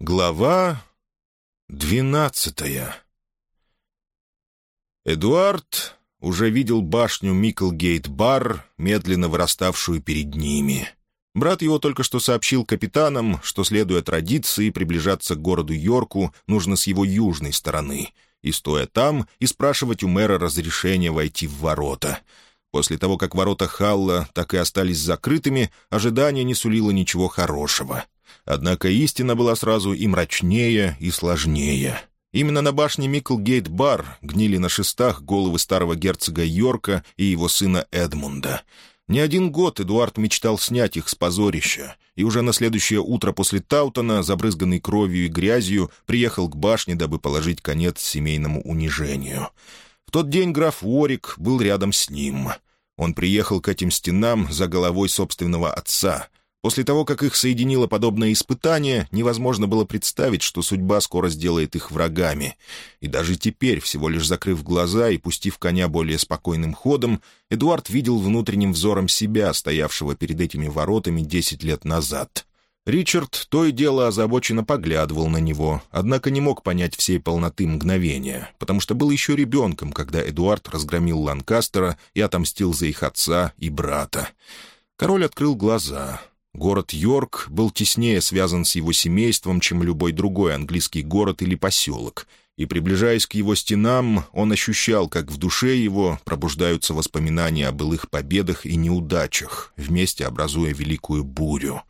Глава двенадцатая Эдуард уже видел башню Миклгейт-бар, медленно выраставшую перед ними. Брат его только что сообщил капитанам, что, следуя традиции, приближаться к городу Йорку нужно с его южной стороны, и, стоя там, и спрашивать у мэра разрешения войти в ворота. После того, как ворота Халла так и остались закрытыми, ожидание не сулило ничего хорошего — Однако истина была сразу и мрачнее, и сложнее. Именно на башне Миклгейт-бар гнили на шестах головы старого герцога Йорка и его сына Эдмунда. Не один год Эдуард мечтал снять их с позорища, и уже на следующее утро после Таутона, забрызганный кровью и грязью, приехал к башне, дабы положить конец семейному унижению. В тот день граф Уорик был рядом с ним. Он приехал к этим стенам за головой собственного отца, После того, как их соединило подобное испытание, невозможно было представить, что судьба скоро сделает их врагами. И даже теперь, всего лишь закрыв глаза и пустив коня более спокойным ходом, Эдуард видел внутренним взором себя, стоявшего перед этими воротами десять лет назад. Ричард то и дело озабоченно поглядывал на него, однако не мог понять всей полноты мгновения, потому что был еще ребенком, когда Эдуард разгромил Ланкастера и отомстил за их отца и брата. Король открыл глаза — Город Йорк был теснее связан с его семейством, чем любой другой английский город или поселок, и, приближаясь к его стенам, он ощущал, как в душе его пробуждаются воспоминания о былых победах и неудачах, вместе образуя великую бурю.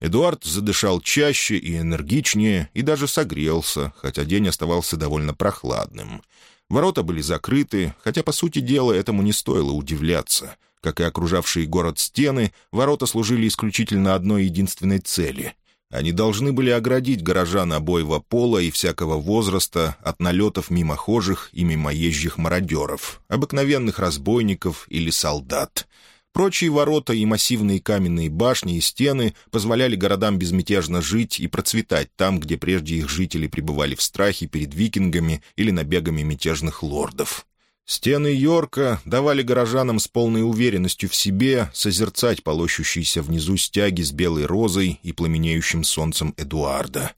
Эдуард задышал чаще и энергичнее, и даже согрелся, хотя день оставался довольно прохладным. Ворота были закрыты, хотя, по сути дела, этому не стоило удивляться — как и окружавшие город стены, ворота служили исключительно одной единственной цели. Они должны были оградить горожан обоего пола и всякого возраста от налетов мимохожих и мимоезжих мародеров, обыкновенных разбойников или солдат. Прочие ворота и массивные каменные башни и стены позволяли городам безмятежно жить и процветать там, где прежде их жители пребывали в страхе перед викингами или набегами мятежных лордов. Стены Йорка давали горожанам с полной уверенностью в себе созерцать полощущиеся внизу стяги с белой розой и пламенеющим солнцем Эдуарда.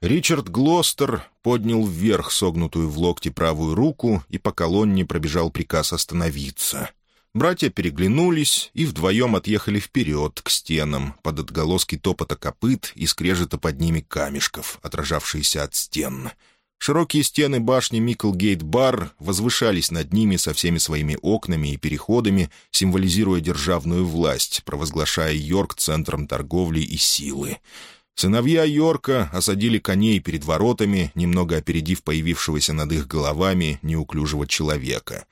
Ричард Глостер поднял вверх согнутую в локте правую руку и по колонне пробежал приказ остановиться. Братья переглянулись и вдвоем отъехали вперед, к стенам, под отголоски топота копыт и скрежета под ними камешков, отражавшиеся от стен — Широкие стены башни Миклгейт-бар возвышались над ними со всеми своими окнами и переходами, символизируя державную власть, провозглашая Йорк центром торговли и силы. Сыновья Йорка осадили коней перед воротами, немного опередив появившегося над их головами неуклюжего человека.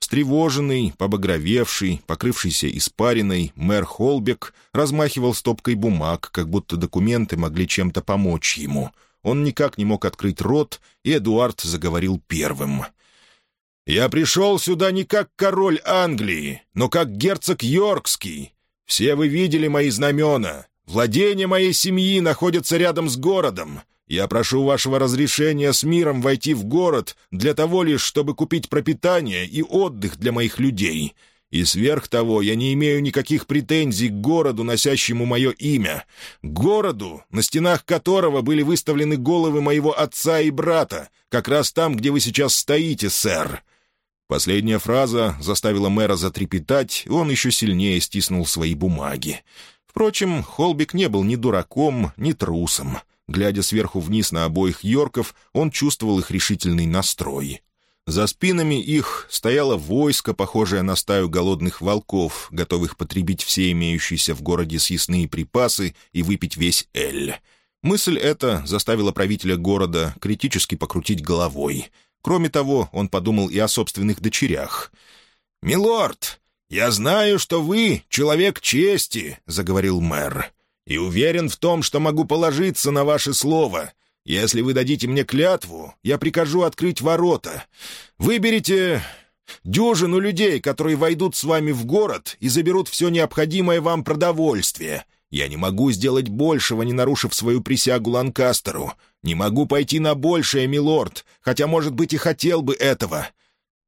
Встревоженный, побагровевший, покрывшийся испариной, мэр Холбек размахивал стопкой бумаг, как будто документы могли чем-то помочь ему — он никак не мог открыть рот, и Эдуард заговорил первым. «Я пришел сюда не как король Англии, но как герцог Йоркский. Все вы видели мои знамена. Владения моей семьи находятся рядом с городом. Я прошу вашего разрешения с миром войти в город для того лишь, чтобы купить пропитание и отдых для моих людей. И сверх того, я не имею никаких претензий к городу, носящему мое имя. Городу, на стенах которого были выставлены головы моего отца и брата, как раз там, где вы сейчас стоите, сэр». Последняя фраза заставила мэра затрепетать, он еще сильнее стиснул свои бумаги. Впрочем, Холбик не был ни дураком, ни трусом. Глядя сверху вниз на обоих Йорков, он чувствовал их решительный настрой. За спинами их стояло войско, похожее на стаю голодных волков, готовых потребить все имеющиеся в городе съестные припасы и выпить весь эль. Мысль эта заставила правителя города критически покрутить головой. Кроме того, он подумал и о собственных дочерях. «Милорд, я знаю, что вы человек чести», — заговорил мэр, «и уверен в том, что могу положиться на ваше слово». Если вы дадите мне клятву, я прикажу открыть ворота. Выберите дюжину людей, которые войдут с вами в город и заберут все необходимое вам продовольствие. Я не могу сделать большего, не нарушив свою присягу Ланкастеру. Не могу пойти на большее, милорд, хотя, может быть, и хотел бы этого».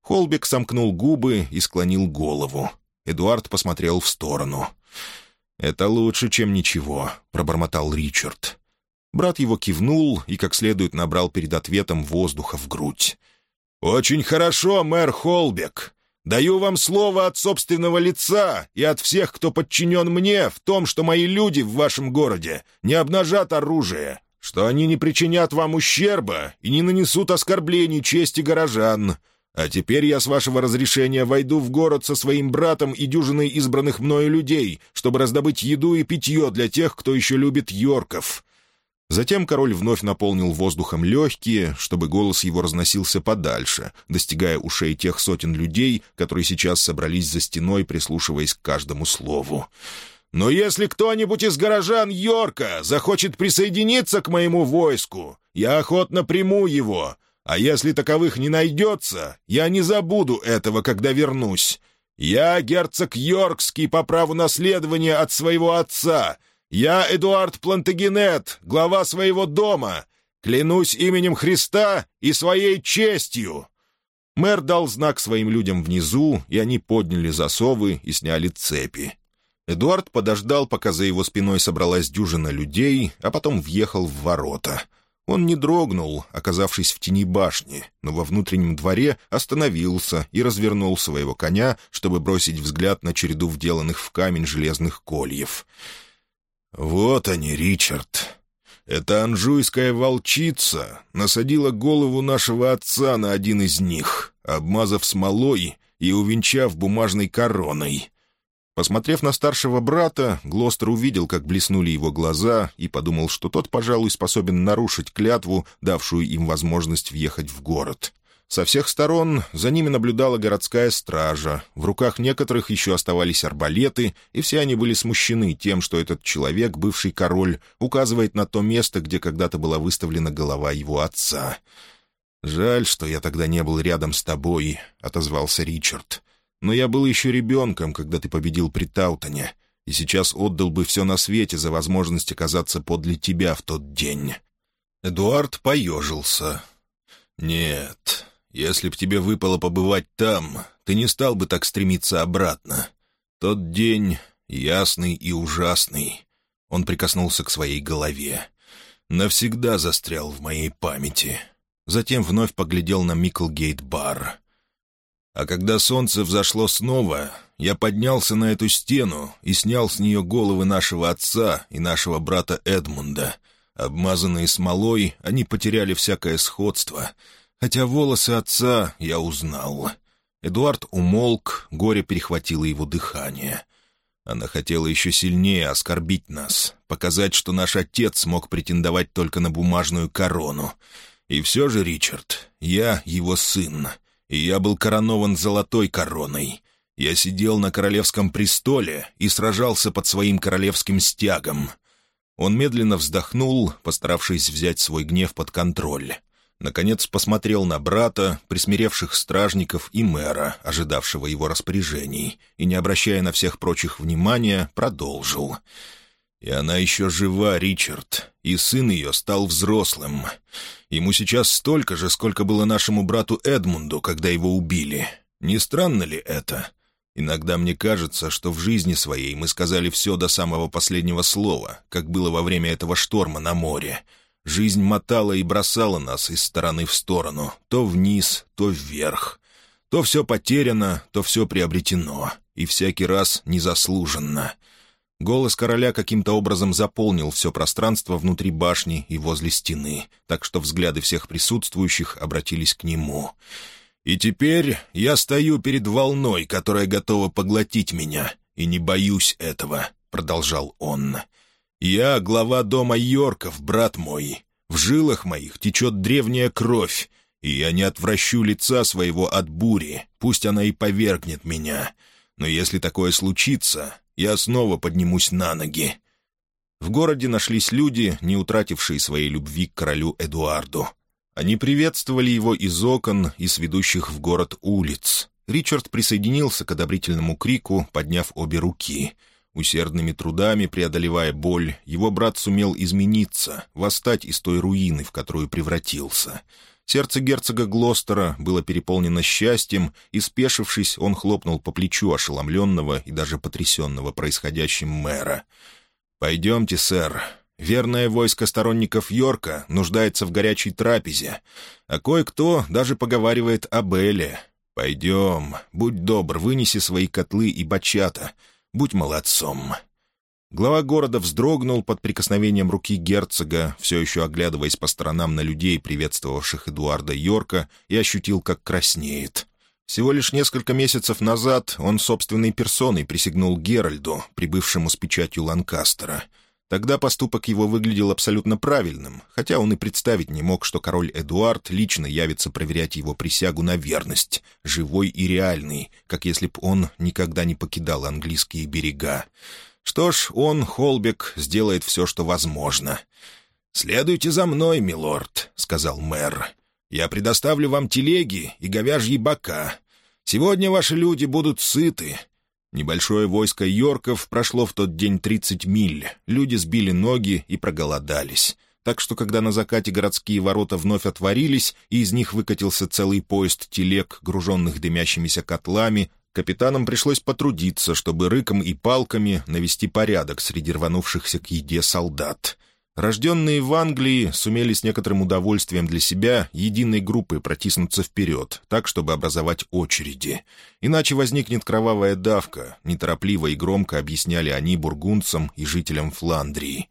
Холбик сомкнул губы и склонил голову. Эдуард посмотрел в сторону. «Это лучше, чем ничего», — пробормотал Ричард. Брат его кивнул и как следует набрал перед ответом воздуха в грудь. «Очень хорошо, мэр Холбек. Даю вам слово от собственного лица и от всех, кто подчинен мне, в том, что мои люди в вашем городе не обнажат оружие, что они не причинят вам ущерба и не нанесут оскорблений чести горожан. А теперь я, с вашего разрешения, войду в город со своим братом и дюжиной избранных мною людей, чтобы раздобыть еду и питье для тех, кто еще любит Йорков». Затем король вновь наполнил воздухом легкие, чтобы голос его разносился подальше, достигая ушей тех сотен людей, которые сейчас собрались за стеной, прислушиваясь к каждому слову. «Но если кто-нибудь из горожан Йорка захочет присоединиться к моему войску, я охотно приму его, а если таковых не найдется, я не забуду этого, когда вернусь. Я герцог Йоркский по праву наследования от своего отца. Я Эдуард Плантагенет, глава своего дома. Клянусь именем Христа и своей честью». Мэр дал знак своим людям внизу, и они подняли засовы и сняли цепи. Эдуард подождал, пока за его спиной собралась дюжина людей, а потом въехал в ворота — он не дрогнул, оказавшись в тени башни, но во внутреннем дворе остановился и развернул своего коня, чтобы бросить взгляд на череду вделанных в камень железных кольев. «Вот они, Ричард. Эта анжуйская волчица насадила голову нашего отца на один из них, обмазав смолой и увенчав бумажной короной. Посмотрев на старшего брата, Глостер увидел, как блеснули его глаза, и подумал, что тот, пожалуй, способен нарушить клятву, давшую им возможность въехать в город. Со всех сторон за ними наблюдала городская стража, в руках некоторых еще оставались арбалеты, и все они были смущены тем, что этот человек, бывший король, указывает на то место, где когда-то была выставлена голова его отца. «Жаль, что я тогда не был рядом с тобой», — отозвался Ричард. Но я был еще ребенком, когда ты победил при Таутоне, и сейчас отдал бы все на свете за возможность оказаться подле тебя в тот день». Эдуард поежился. «Нет, если б тебе выпало побывать там, ты не стал бы так стремиться обратно. Тот день ясный и ужасный». Он прикоснулся к своей голове. «Навсегда застрял в моей памяти». Затем вновь поглядел на Миклгейт-бар. А когда солнце взошло снова, я поднялся на эту стену и снял с нее головы нашего отца и нашего брата Эдмунда. Обмазанные смолой, они потеряли всякое сходство, хотя волосы отца я узнал. Эдуард умолк, горе перехватило его дыхание. Она хотела еще сильнее оскорбить нас, показать, что наш отец мог претендовать только на бумажную корону. И все же, Ричард, я его сын — и я был коронован золотой короной. Я сидел на королевском престоле и сражался под своим королевским стягом. Он медленно вздохнул, постаравшись взять свой гнев под контроль. Наконец посмотрел на брата, присмиревших стражников и мэра, ожидавшего его распоряжений, и, не обращая на всех прочих внимания, продолжил — и она еще жива, Ричард, и сын ее стал взрослым. Ему сейчас столько же, сколько было нашему брату Эдмунду, когда его убили. Не странно ли это? Иногда мне кажется, что в жизни своей мы сказали все до самого последнего слова, как было во время этого шторма на море. Жизнь мотала и бросала нас из стороны в сторону, то вниз, то вверх. То все потеряно, то все приобретено, и всякий раз незаслуженно — Голос короля каким-то образом заполнил все пространство внутри башни и возле стены, так что взгляды всех присутствующих обратились к нему. «И теперь я стою перед волной, которая готова поглотить меня, и не боюсь этого», — продолжал он. «Я глава дома Йорков, брат мой. В жилах моих течет древняя кровь, и я не отвращу лица своего от бури, пусть она и повергнет меня. Но если такое случится, я снова поднимусь на ноги». В городе нашлись люди, не утратившие своей любви к королю Эдуарду. Они приветствовали его из окон и с ведущих в город улиц. Ричард присоединился к одобрительному крику, подняв обе руки. Усердными трудами, преодолевая боль, его брат сумел измениться, восстать из той руины, в которую превратился — Сердце герцога Глостера было переполнено счастьем, и, спешившись, он хлопнул по плечу ошеломленного и даже потрясенного происходящим мэра. «Пойдемте, сэр. Верное войско сторонников Йорка нуждается в горячей трапезе, а кое-кто даже поговаривает об Эле. Пойдем, будь добр, вынеси свои котлы и бачата. Будь молодцом». Глава города вздрогнул под прикосновением руки герцога, все еще оглядываясь по сторонам на людей, приветствовавших Эдуарда Йорка, и ощутил, как краснеет. Всего лишь несколько месяцев назад он собственной персоной присягнул Геральду, прибывшему с печатью Ланкастера. Тогда поступок его выглядел абсолютно правильным, хотя он и представить не мог, что король Эдуард лично явится проверять его присягу на верность, живой и реальный, как если б он никогда не покидал английские берега. Что ж, он, Холбек, сделает все, что возможно. «Следуйте за мной, милорд», — сказал мэр. «Я предоставлю вам телеги и говяжьи бока. Сегодня ваши люди будут сыты». Небольшое войско Йорков прошло в тот день тридцать миль. Люди сбили ноги и проголодались. Так что, когда на закате городские ворота вновь отворились, и из них выкатился целый поезд телег, груженных дымящимися котлами, Капитанам пришлось потрудиться, чтобы рыком и палками навести порядок среди рванувшихся к еде солдат. Рожденные в Англии сумели с некоторым удовольствием для себя единой группой протиснуться вперед, так, чтобы образовать очереди. Иначе возникнет кровавая давка, неторопливо и громко объясняли они бургундцам и жителям Фландрии.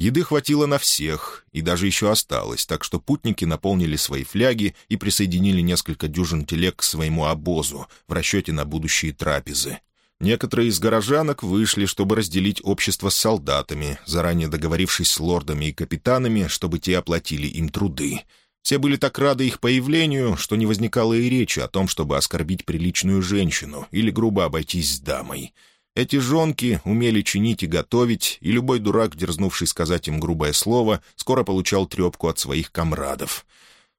Еды хватило на всех, и даже еще осталось, так что путники наполнили свои фляги и присоединили несколько дюжин телег к своему обозу в расчете на будущие трапезы. Некоторые из горожанок вышли, чтобы разделить общество с солдатами, заранее договорившись с лордами и капитанами, чтобы те оплатили им труды. Все были так рады их появлению, что не возникало и речи о том, чтобы оскорбить приличную женщину или грубо обойтись с дамой — эти жонки умели чинить и готовить, и любой дурак, дерзнувший сказать им грубое слово, скоро получал трепку от своих комрадов.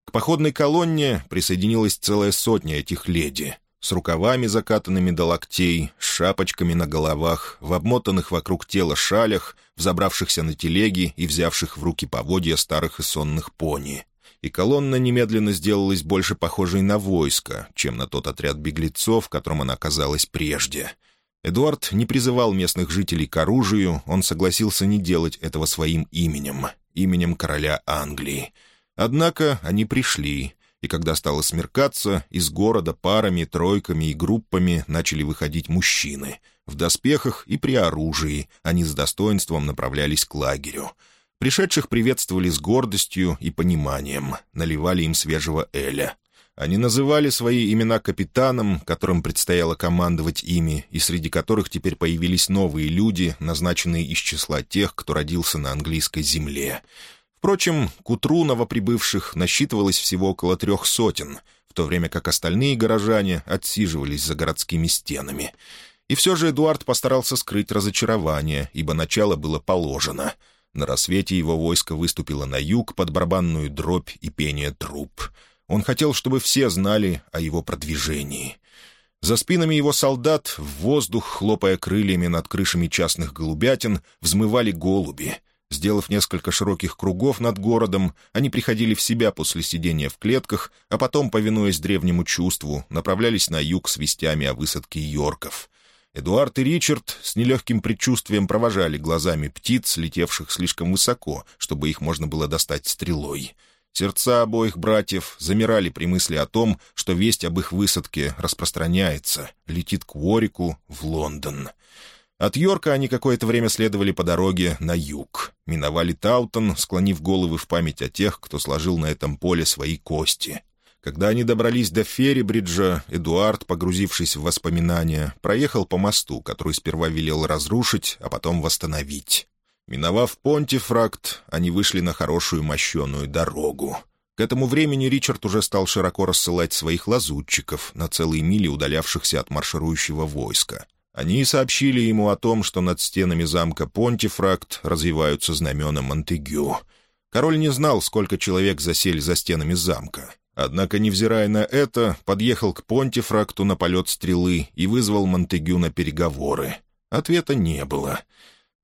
К походной колонне присоединилась целая сотня этих леди, с рукавами, закатанными до локтей, с шапочками на головах, в обмотанных вокруг тела шалях, взобравшихся на телеги и взявших в руки поводья старых и сонных пони. И колонна немедленно сделалась больше похожей на войско, чем на тот отряд беглецов, в котором она оказалась прежде — Эдуард не призывал местных жителей к оружию, он согласился не делать этого своим именем, именем короля Англии. Однако они пришли, и когда стало смеркаться, из города парами, тройками и группами начали выходить мужчины. В доспехах и при оружии они с достоинством направлялись к лагерю. Пришедших приветствовали с гордостью и пониманием, наливали им свежего эля. Они называли свои имена капитанам, которым предстояло командовать ими, и среди которых теперь появились новые люди, назначенные из числа тех, кто родился на английской земле. Впрочем, к утру новоприбывших насчитывалось всего около трех сотен, в то время как остальные горожане отсиживались за городскими стенами. И все же Эдуард постарался скрыть разочарование, ибо начало было положено. На рассвете его войско выступило на юг под барабанную дробь и пение труп — он хотел, чтобы все знали о его продвижении. За спинами его солдат в воздух, хлопая крыльями над крышами частных голубятин, взмывали голуби. Сделав несколько широких кругов над городом, они приходили в себя после сидения в клетках, а потом, повинуясь древнему чувству, направлялись на юг с вестями о высадке Йорков. Эдуард и Ричард с нелегким предчувствием провожали глазами птиц, летевших слишком высоко, чтобы их можно было достать стрелой. Сердца обоих братьев замирали при мысли о том, что весть об их высадке распространяется, летит к Уорику в Лондон. От Йорка они какое-то время следовали по дороге на юг. Миновали Таутон, склонив головы в память о тех, кто сложил на этом поле свои кости. Когда они добрались до Феррибриджа, Эдуард, погрузившись в воспоминания, проехал по мосту, который сперва велел разрушить, а потом восстановить. Миновав Понтифракт, они вышли на хорошую мощеную дорогу. К этому времени Ричард уже стал широко рассылать своих лазутчиков на целые мили удалявшихся от марширующего войска. Они сообщили ему о том, что над стенами замка Понтифракт развиваются знамена Монтегю. Король не знал, сколько человек засели за стенами замка. Однако, невзирая на это, подъехал к Понтифракту на полет стрелы и вызвал Монтегю на переговоры. Ответа не было —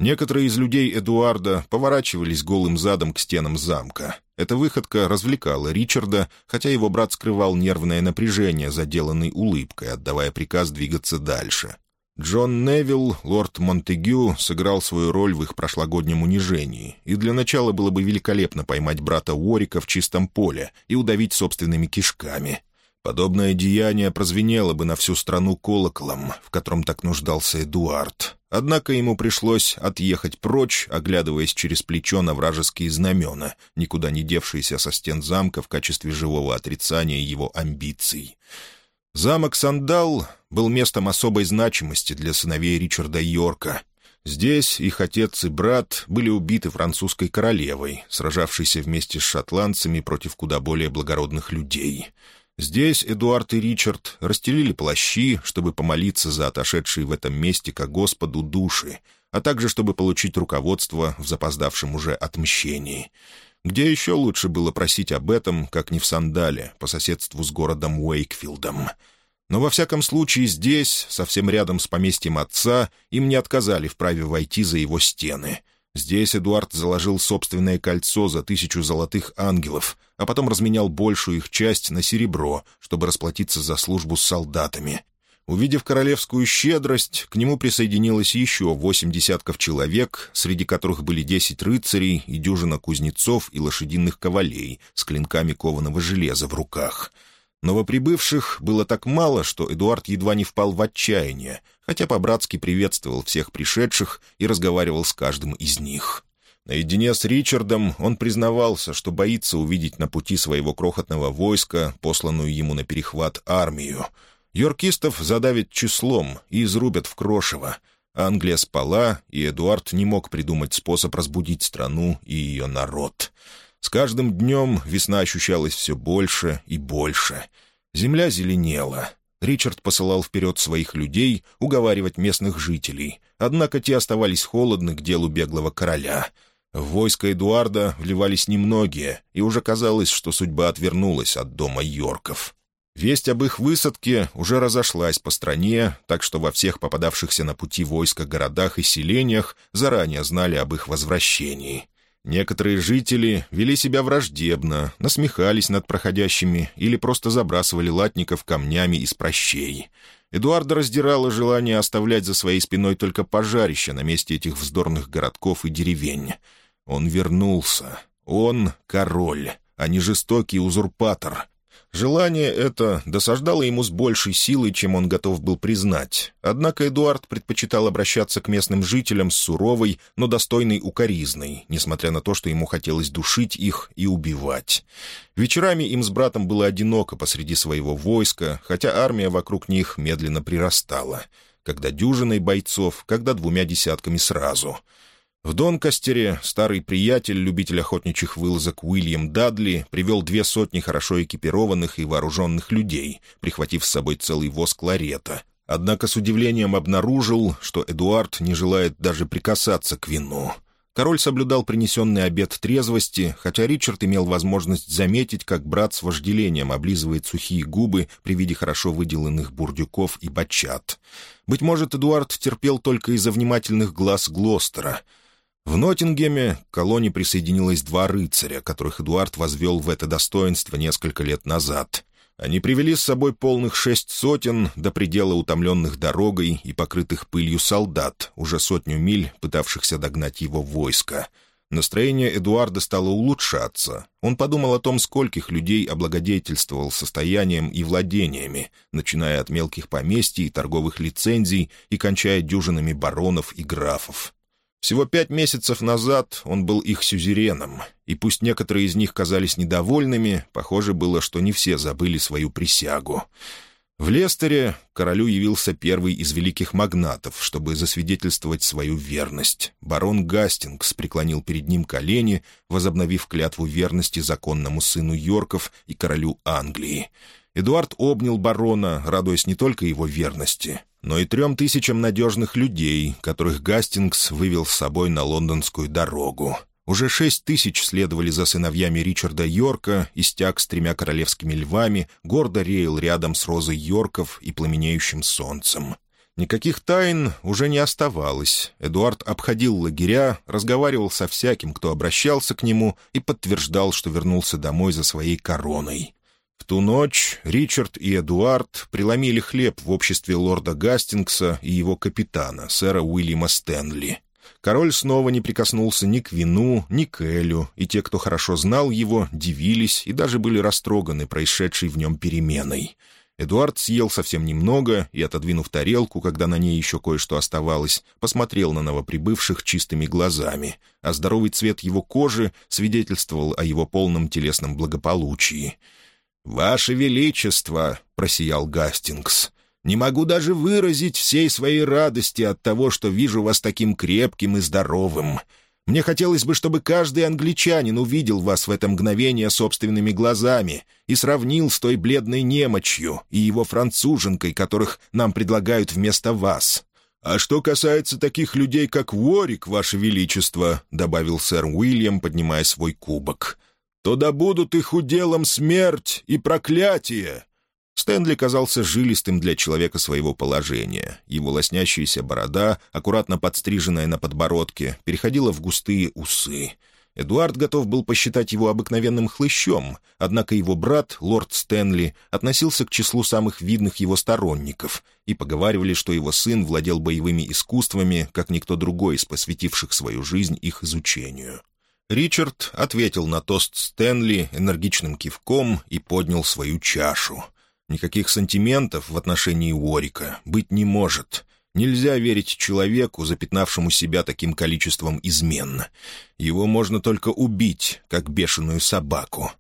Некоторые из людей Эдуарда поворачивались голым задом к стенам замка. Эта выходка развлекала Ричарда, хотя его брат скрывал нервное напряжение, заделанной улыбкой, отдавая приказ двигаться дальше. Джон Невилл, лорд Монтегю, сыграл свою роль в их прошлогоднем унижении, и для начала было бы великолепно поймать брата Уорика в чистом поле и удавить собственными кишками. Подобное деяние прозвенело бы на всю страну колоколом, в котором так нуждался Эдуард. Однако ему пришлось отъехать прочь, оглядываясь через плечо на вражеские знамена, никуда не девшиеся со стен замка в качестве живого отрицания его амбиций. Замок Сандал был местом особой значимости для сыновей Ричарда Йорка. Здесь их отец и брат были убиты французской королевой, сражавшейся вместе с шотландцами против куда более благородных людей — Здесь Эдуард и Ричард расстелили плащи, чтобы помолиться за отошедшие в этом месте ко Господу души, а также чтобы получить руководство в запоздавшем уже отмщении. Где еще лучше было просить об этом, как не в Сандале, по соседству с городом Уэйкфилдом? Но во всяком случае здесь, совсем рядом с поместьем отца, им не отказали в праве войти за его стены — Здесь Эдуард заложил собственное кольцо за тысячу золотых ангелов, а потом разменял большую их часть на серебро, чтобы расплатиться за службу с солдатами. Увидев королевскую щедрость, к нему присоединилось еще восемь десятков человек, среди которых были десять рыцарей и дюжина кузнецов и лошадиных ковалей с клинками кованого железа в руках — Новоприбывших было так мало, что Эдуард едва не впал в отчаяние, хотя по-братски приветствовал всех пришедших и разговаривал с каждым из них. Наедине с Ричардом он признавался, что боится увидеть на пути своего крохотного войска, посланную ему на перехват армию. Йоркистов задавят числом и изрубят в крошево. Англия спала, и Эдуард не мог придумать способ разбудить страну и ее народ. С каждым днем весна ощущалась все больше и больше. Земля зеленела. Ричард посылал вперед своих людей уговаривать местных жителей, однако те оставались холодны к делу беглого короля. В войско Эдуарда вливались немногие, и уже казалось, что судьба отвернулась от дома Йорков. Весть об их высадке уже разошлась по стране, так что во всех попадавшихся на пути войска городах и селениях заранее знали об их возвращении. Некоторые жители вели себя враждебно, насмехались над проходящими или просто забрасывали латников камнями из прощей. Эдуарда раздирало желание оставлять за своей спиной только пожарище на месте этих вздорных городков и деревень. Он вернулся. Он — король, а не жестокий узурпатор, Желание это досаждало ему с большей силой, чем он готов был признать. Однако Эдуард предпочитал обращаться к местным жителям с суровой, но достойной укоризной, несмотря на то, что ему хотелось душить их и убивать. Вечерами им с братом было одиноко посреди своего войска, хотя армия вокруг них медленно прирастала. Когда дюжиной бойцов, когда двумя десятками сразу — в Донкастере старый приятель, любитель охотничьих вылазок Уильям Дадли, привел две сотни хорошо экипированных и вооруженных людей, прихватив с собой целый воз кларета. Однако с удивлением обнаружил, что Эдуард не желает даже прикасаться к вину. Король соблюдал принесенный обет трезвости, хотя Ричард имел возможность заметить, как брат с вожделением облизывает сухие губы при виде хорошо выделанных бурдюков и бачат. Быть может, Эдуард терпел только из-за внимательных глаз Глостера — в Ноттингеме к колонне присоединилось два рыцаря, которых Эдуард возвел в это достоинство несколько лет назад. Они привели с собой полных шесть сотен до предела утомленных дорогой и покрытых пылью солдат, уже сотню миль пытавшихся догнать его войско. Настроение Эдуарда стало улучшаться. Он подумал о том, скольких людей облагодетельствовал состоянием и владениями, начиная от мелких поместий и торговых лицензий и кончая дюжинами баронов и графов. Всего пять месяцев назад он был их сюзереном, и пусть некоторые из них казались недовольными, похоже было, что не все забыли свою присягу. В Лестере королю явился первый из великих магнатов, чтобы засвидетельствовать свою верность. Барон Гастингс преклонил перед ним колени, возобновив клятву верности законному сыну Йорков и королю Англии. Эдуард обнял барона, радуясь не только его верности, но и трем тысячам надежных людей, которых Гастингс вывел с собой на лондонскую дорогу. Уже шесть тысяч следовали за сыновьями Ричарда Йорка, и стяг с тремя королевскими львами гордо реял рядом с розой Йорков и пламенеющим солнцем. Никаких тайн уже не оставалось. Эдуард обходил лагеря, разговаривал со всяким, кто обращался к нему, и подтверждал, что вернулся домой за своей короной. В ту ночь Ричард и Эдуард преломили хлеб в обществе лорда Гастингса и его капитана, сэра Уильяма Стэнли. Король снова не прикоснулся ни к вину, ни к Элю, и те, кто хорошо знал его, дивились и даже были растроганы происшедшей в нем переменой. Эдуард съел совсем немного и, отодвинув тарелку, когда на ней еще кое-что оставалось, посмотрел на новоприбывших чистыми глазами, а здоровый цвет его кожи свидетельствовал о его полном телесном благополучии. «Ваше Величество!» — просиял Гастингс. Не могу даже выразить всей своей радости от того, что вижу вас таким крепким и здоровым. Мне хотелось бы, чтобы каждый англичанин увидел вас в это мгновение собственными глазами и сравнил с той бледной немочью и его француженкой, которых нам предлагают вместо вас. «А что касается таких людей, как Ворик, Ваше Величество», — добавил сэр Уильям, поднимая свой кубок, — «то будут их уделом смерть и проклятие, Стэнли казался жилистым для человека своего положения. Его лоснящаяся борода, аккуратно подстриженная на подбородке, переходила в густые усы. Эдуард готов был посчитать его обыкновенным хлыщом, однако его брат, лорд Стэнли, относился к числу самых видных его сторонников, и поговаривали, что его сын владел боевыми искусствами, как никто другой из посвятивших свою жизнь их изучению. Ричард ответил на тост Стэнли энергичным кивком и поднял свою чашу — Никаких сантиментов в отношении Уорика быть не может. Нельзя верить человеку, запятнавшему себя таким количеством измен. Его можно только убить, как бешеную собаку.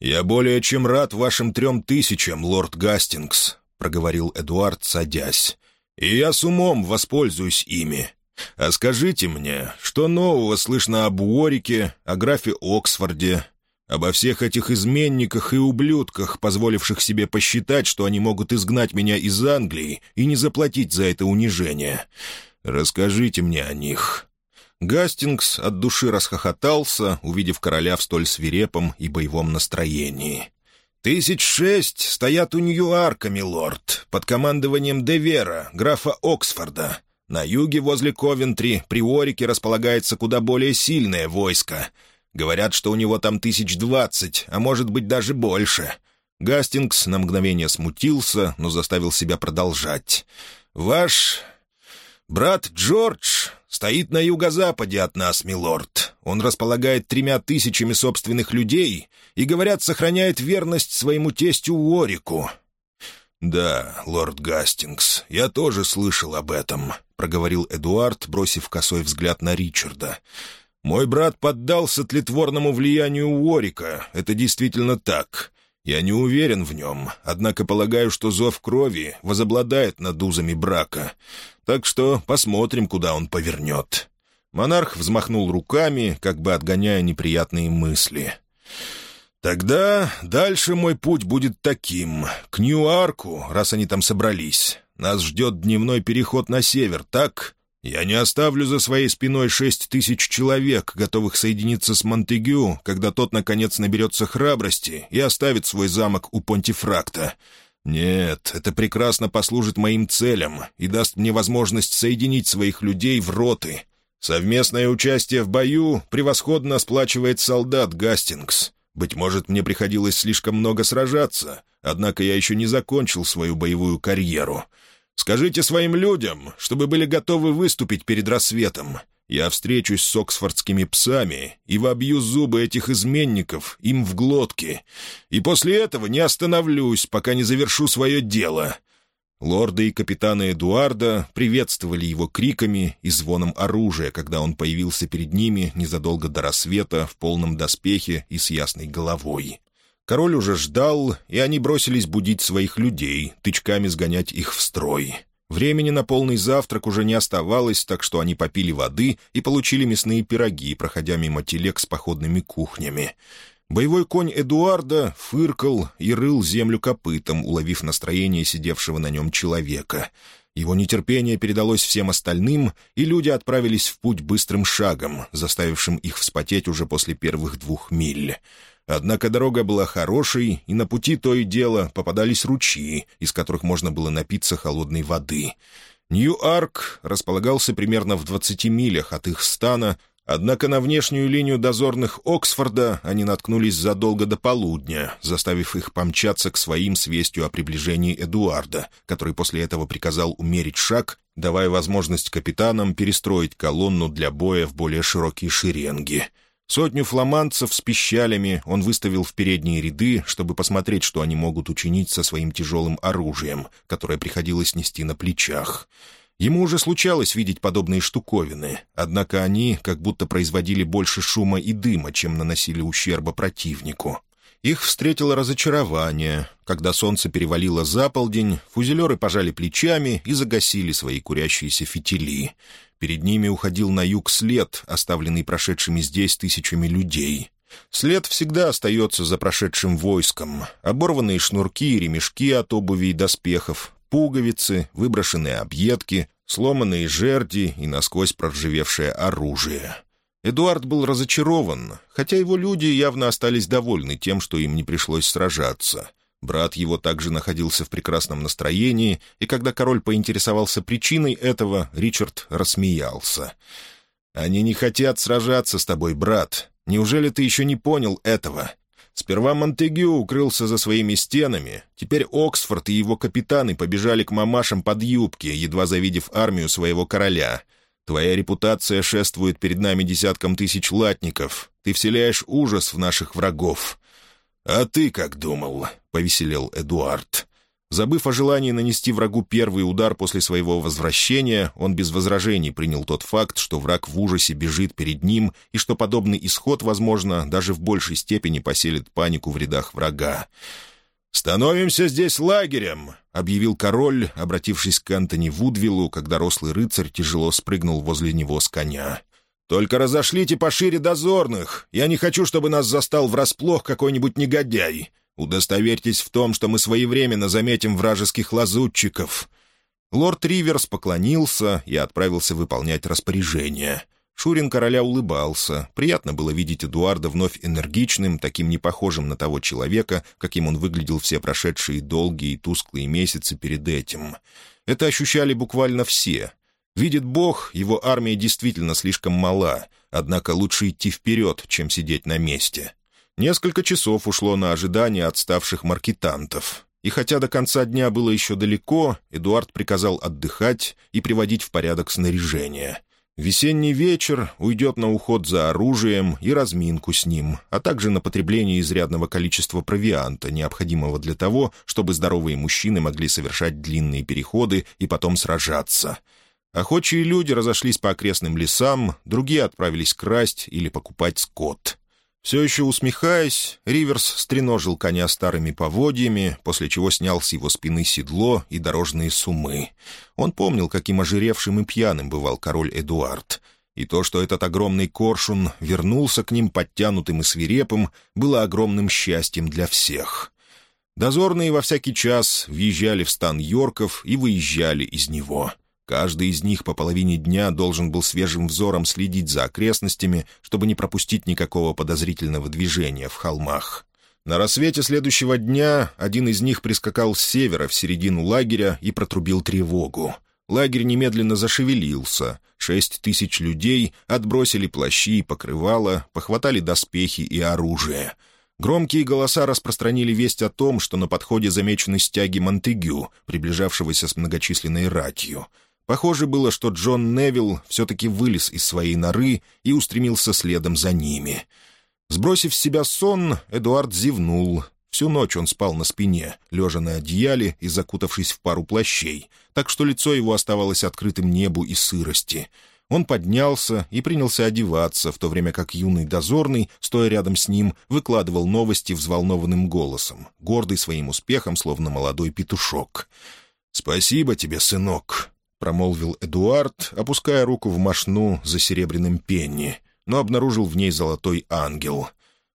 «Я более чем рад вашим трем тысячам, лорд Гастингс», — проговорил Эдуард, садясь. «И я с умом воспользуюсь ими. А скажите мне, что нового слышно об Уорике, о графе Оксфорде, Обо всех этих изменниках и ублюдках, позволивших себе посчитать, что они могут изгнать меня из Англии и не заплатить за это унижение. Расскажите мне о них». Гастингс от души расхохотался, увидев короля в столь свирепом и боевом настроении. «Тысяч шесть стоят у Ньюарка, милорд, под командованием Девера, графа Оксфорда. На юге, возле Ковентри, при Уорике располагается куда более сильное войско — Говорят, что у него там тысяч двадцать, а может быть даже больше. Гастингс на мгновение смутился, но заставил себя продолжать. «Ваш брат Джордж стоит на юго-западе от нас, милорд. Он располагает тремя тысячами собственных людей и, говорят, сохраняет верность своему тестю Уорику». «Да, лорд Гастингс, я тоже слышал об этом», — проговорил Эдуард, бросив косой взгляд на Ричарда. Мой брат поддался тлетворному влиянию Уорика. Это действительно так. Я не уверен в нем, однако полагаю, что зов крови возобладает над узами брака. Так что посмотрим, куда он повернет». Монарх взмахнул руками, как бы отгоняя неприятные мысли. «Тогда дальше мой путь будет таким. К Нью-Арку, раз они там собрались. Нас ждет дневной переход на север, так? Я не оставлю за своей спиной шесть тысяч человек, готовых соединиться с Монтегю, когда тот, наконец, наберется храбрости и оставит свой замок у Понтифракта. Нет, это прекрасно послужит моим целям и даст мне возможность соединить своих людей в роты. Совместное участие в бою превосходно сплачивает солдат Гастингс. Быть может, мне приходилось слишком много сражаться, однако я еще не закончил свою боевую карьеру». Скажите своим людям, чтобы были готовы выступить перед рассветом. Я встречусь с оксфордскими псами и вобью зубы этих изменников им в глотки. И после этого не остановлюсь, пока не завершу свое дело». Лорды и капитаны Эдуарда приветствовали его криками и звоном оружия, когда он появился перед ними незадолго до рассвета в полном доспехе и с ясной головой. Король уже ждал, и они бросились будить своих людей, тычками сгонять их в строй. Времени на полный завтрак уже не оставалось, так что они попили воды и получили мясные пироги, проходя мимо телег с походными кухнями. Боевой конь Эдуарда фыркал и рыл землю копытом, уловив настроение сидевшего на нем человека. Его нетерпение передалось всем остальным, и люди отправились в путь быстрым шагом, заставившим их вспотеть уже после первых двух миль. Однако дорога была хорошей, и на пути то и дело попадались ручьи, из которых можно было напиться холодной воды. Нью-Арк располагался примерно в двадцати милях от их стана, Однако на внешнюю линию дозорных Оксфорда они наткнулись задолго до полудня, заставив их помчаться к своим с вестью о приближении Эдуарда, который после этого приказал умерить шаг, давая возможность капитанам перестроить колонну для боя в более широкие шеренги. Сотню фламандцев с пищалями он выставил в передние ряды, чтобы посмотреть, что они могут учинить со своим тяжелым оружием, которое приходилось нести на плечах. Ему уже случалось видеть подобные штуковины, однако они как будто производили больше шума и дыма, чем наносили ущерба противнику. Их встретило разочарование. Когда солнце перевалило за полдень, фузелеры пожали плечами и загасили свои курящиеся фитили. Перед ними уходил на юг след, оставленный прошедшими здесь тысячами людей. След всегда остается за прошедшим войском. Оборванные шнурки и ремешки от обуви и доспехов, пуговицы, выброшенные объедки, сломанные жерди и насквозь проржавевшее оружие. Эдуард был разочарован, хотя его люди явно остались довольны тем, что им не пришлось сражаться. Брат его также находился в прекрасном настроении, и когда король поинтересовался причиной этого, Ричард рассмеялся. «Они не хотят сражаться с тобой, брат. Неужели ты еще не понял этого? Сперва Монтегю укрылся за своими стенами, теперь Оксфорд и его капитаны побежали к мамашам под юбки, едва завидев армию своего короля. Твоя репутация шествует перед нами десятком тысяч латников. Ты вселяешь ужас в наших врагов». «А ты как думал?» — повеселел Эдуард. Забыв о желании нанести врагу первый удар после своего возвращения, он без возражений принял тот факт, что враг в ужасе бежит перед ним и что подобный исход, возможно, даже в большей степени поселит панику в рядах врага. «Становимся здесь лагерем», — объявил король, обратившись к Антони Вудвиллу, когда рослый рыцарь тяжело спрыгнул возле него с коня. «Только разошлите пошире дозорных. Я не хочу, чтобы нас застал врасплох какой-нибудь негодяй. Удостоверьтесь в том, что мы своевременно заметим вражеских лазутчиков». Лорд Риверс поклонился и отправился выполнять распоряжение. Шурин короля улыбался. Приятно было видеть Эдуарда вновь энергичным, таким непохожим на того человека, каким он выглядел все прошедшие долгие и тусклые месяцы перед этим. Это ощущали буквально все. Видит Бог, его армия действительно слишком мала, однако лучше идти вперед, чем сидеть на месте. Несколько часов ушло на ожидание отставших маркетантов. И хотя до конца дня было еще далеко, Эдуард приказал отдыхать и приводить в порядок снаряжение. Весенний вечер уйдет на уход за оружием и разминку с ним, а также на потребление изрядного количества провианта, необходимого для того, чтобы здоровые мужчины могли совершать длинные переходы и потом сражаться. Охочие люди разошлись по окрестным лесам, другие отправились красть или покупать скот. Все еще усмехаясь, Риверс стреножил коня старыми поводьями, после чего снял с его спины седло и дорожные сумы. Он помнил, каким ожиревшим и пьяным бывал король Эдуард. И то, что этот огромный коршун вернулся к ним подтянутым и свирепым, было огромным счастьем для всех. Дозорные во всякий час въезжали в стан Йорков и выезжали из него — Каждый из них по половине дня должен был свежим взором следить за окрестностями, чтобы не пропустить никакого подозрительного движения в холмах. На рассвете следующего дня один из них прискакал с севера в середину лагеря и протрубил тревогу. Лагерь немедленно зашевелился. Шесть тысяч людей отбросили плащи и покрывала, похватали доспехи и оружие. Громкие голоса распространили весть о том, что на подходе замечены стяги Монтегю, приближавшегося с многочисленной ратью — Похоже было, что Джон Невилл все-таки вылез из своей норы и устремился следом за ними. Сбросив с себя сон, Эдуард зевнул. Всю ночь он спал на спине, лежа на одеяле и закутавшись в пару плащей, так что лицо его оставалось открытым небу и сырости. Он поднялся и принялся одеваться, в то время как юный дозорный, стоя рядом с ним, выкладывал новости взволнованным голосом, гордый своим успехом, словно молодой петушок. «Спасибо тебе, сынок промолвил Эдуард, опуская руку в мошну за серебряным пенни, но обнаружил в ней золотой ангел.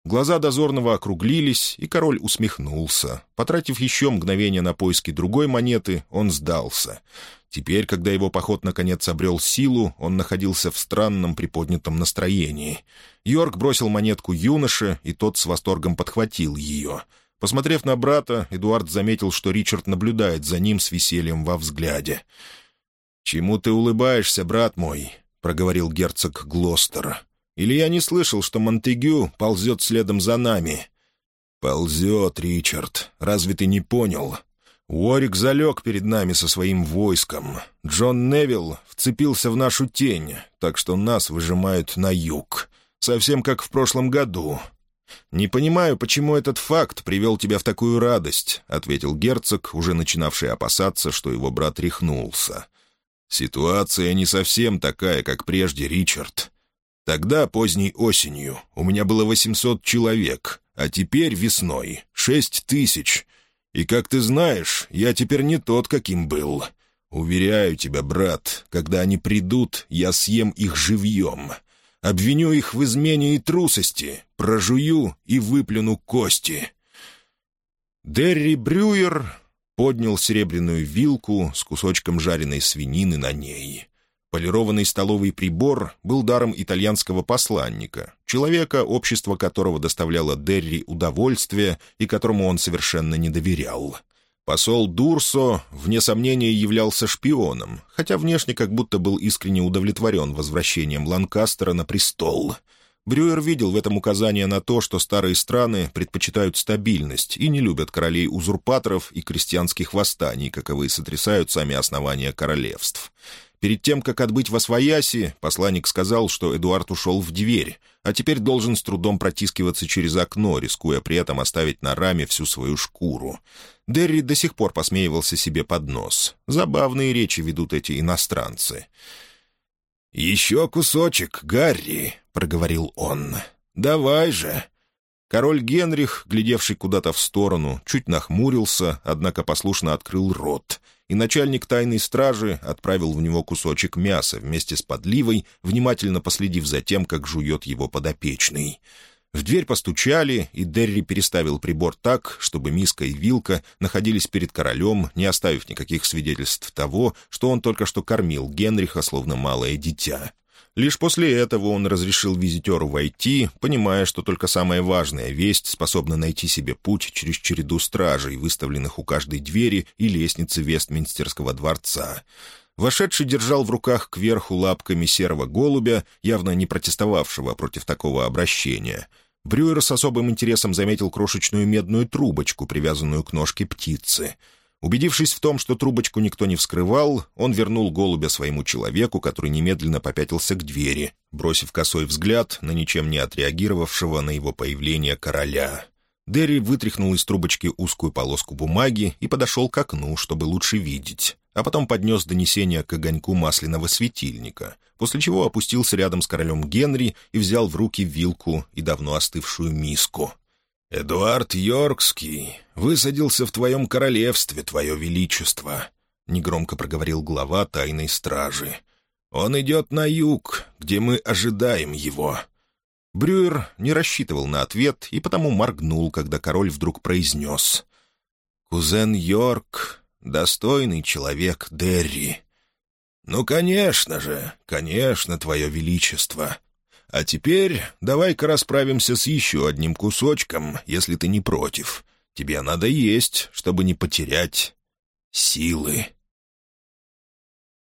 Глаза дозорного округлились, и король усмехнулся. Потратив еще мгновение на поиски другой монеты, он сдался. Теперь, когда его поход наконец обрел силу, он находился в странном приподнятом настроении. Йорк бросил монетку юноше, и тот с восторгом подхватил ее. Посмотрев на брата, Эдуард заметил, что Ричард наблюдает за ним с весельем во взгляде. «Чему ты улыбаешься, брат мой?» — проговорил герцог Глостер. Или я не слышал, что Монтегю ползет следом за нами?» «Ползет, Ричард. Разве ты не понял? Уорик залег перед нами со своим войском. Джон Невилл вцепился в нашу тень, так что нас выжимают на юг. Совсем как в прошлом году. «Не понимаю, почему этот факт привел тебя в такую радость», — ответил герцог, уже начинавший опасаться, что его брат рехнулся. «Ситуация не совсем такая, как прежде, Ричард. Тогда, поздней осенью, у меня было 800 человек, а теперь весной — 6 тысяч. И, как ты знаешь, я теперь не тот, каким был. Уверяю тебя, брат, когда они придут, я съем их живьем. Обвиню их в измене и трусости, прожую и выплюну кости». Дерри Брюер поднял серебряную вилку с кусочком жареной свинины на ней. Полированный столовый прибор был даром итальянского посланника, человека, общество которого доставляло Дерри удовольствие и которому он совершенно не доверял. Посол Дурсо, вне сомнения, являлся шпионом, хотя внешне как будто был искренне удовлетворен возвращением Ланкастера на престол. Брюер видел в этом указание на то, что старые страны предпочитают стабильность и не любят королей-узурпаторов и крестьянских восстаний, каковы сотрясают сами основания королевств. Перед тем, как отбыть во Свояси, посланник сказал, что Эдуард ушел в дверь, а теперь должен с трудом протискиваться через окно, рискуя при этом оставить на раме всю свою шкуру. Дерри до сих пор посмеивался себе под нос. Забавные речи ведут эти иностранцы. «Еще кусочек, Гарри», — проговорил он. «Давай же». Король Генрих, глядевший куда-то в сторону, чуть нахмурился, однако послушно открыл рот — и начальник тайной стражи отправил в него кусочек мяса вместе с подливой, внимательно последив за тем, как жует его подопечный. В дверь постучали, и Дерри переставил прибор так, чтобы миска и вилка находились перед королем, не оставив никаких свидетельств того, что он только что кормил Генриха, словно малое дитя. Лишь после этого он разрешил визитеру войти, понимая, что только самая важная весть способна найти себе путь через череду стражей, выставленных у каждой двери и лестницы Вестминстерского дворца. Вошедший держал в руках кверху лапками серого голубя, явно не протестовавшего против такого обращения. Брюер с особым интересом заметил крошечную медную трубочку, привязанную к ножке птицы — Убедившись в том, что трубочку никто не вскрывал, он вернул голубя своему человеку, который немедленно попятился к двери, бросив косой взгляд на ничем не отреагировавшего на его появление короля. Дерри вытряхнул из трубочки узкую полоску бумаги и подошел к окну, чтобы лучше видеть, а потом поднес донесение к огоньку масляного светильника, после чего опустился рядом с королем Генри и взял в руки вилку и давно остывшую миску — «Эдуард Йоркский высадился в твоем королевстве, твое величество», — негромко проговорил глава тайной стражи. «Он идет на юг, где мы ожидаем его». Брюер не рассчитывал на ответ и потому моргнул, когда король вдруг произнес. «Кузен Йорк — достойный человек Дерри». «Ну, конечно же, конечно, твое величество», а теперь давай-ка расправимся с еще одним кусочком, если ты не против. Тебе надо есть, чтобы не потерять силы».